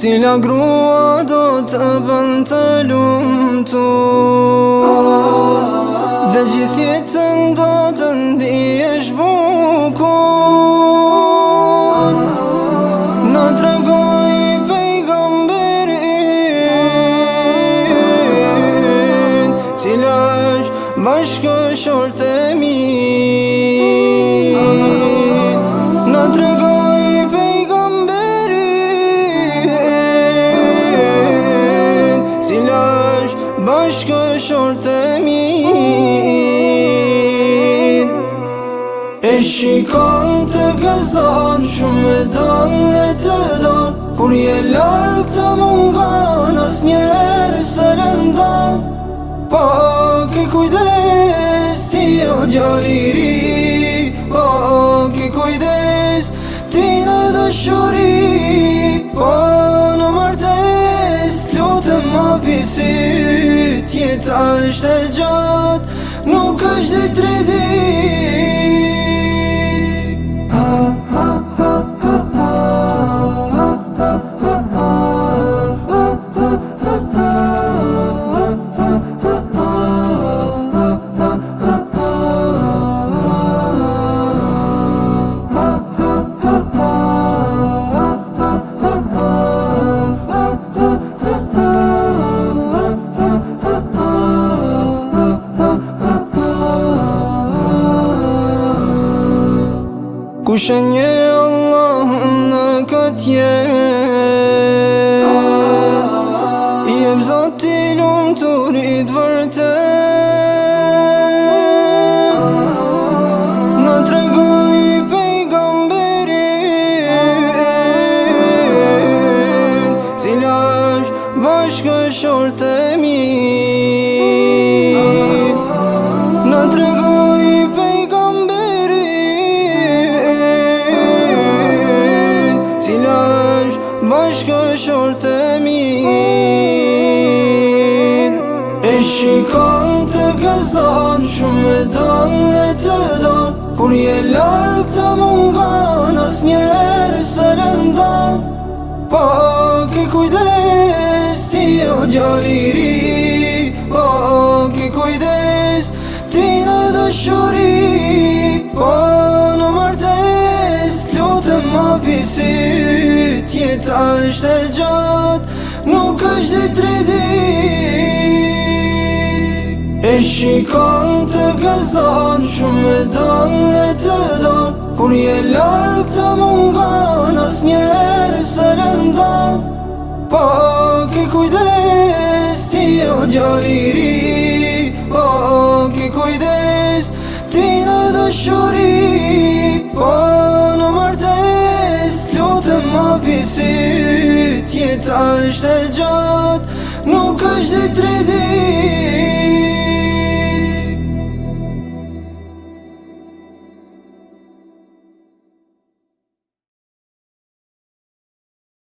Cila grua do të bën të lumë Dhe gjithjetën do të ndihesh bukon Në tregoj pej gëmberin Cila është bashkë shorte mirë shor të mi E shikon të gëzon Shumë me don të don Kur je lark të mungan As njerë së rëndan Po ke kujdes Ti o gjali ri Po ke kujdes Ti në dëshuri Po në martes Lutë më pisir Je të ashtë të gjatë Nuk është dhe tredi shënje Allah në këtë jetë I e më zati lumë të rritë vërte Në tregu i pejgamberi Cila është bashkë shorte shikon të gëzon Shumë me don dhe të don Kur je lark të mungon As njerë së rëndon Po ke kujdes Ti o gjali ri Po ke kujdes Ti në dëshuri Po në martes Lutë më pisi Tjeta është e gjatë Nuk është dhe tredi E shikon të gëzon, shumë me donë dhe të donë Kur je lërë të mund as njerë se në Po ke kujdes ti o djaliri Po ke kujdes ti në dëshuri Po në martes lutë më pisit Tjeta është e gjatë, nuk është dhe tri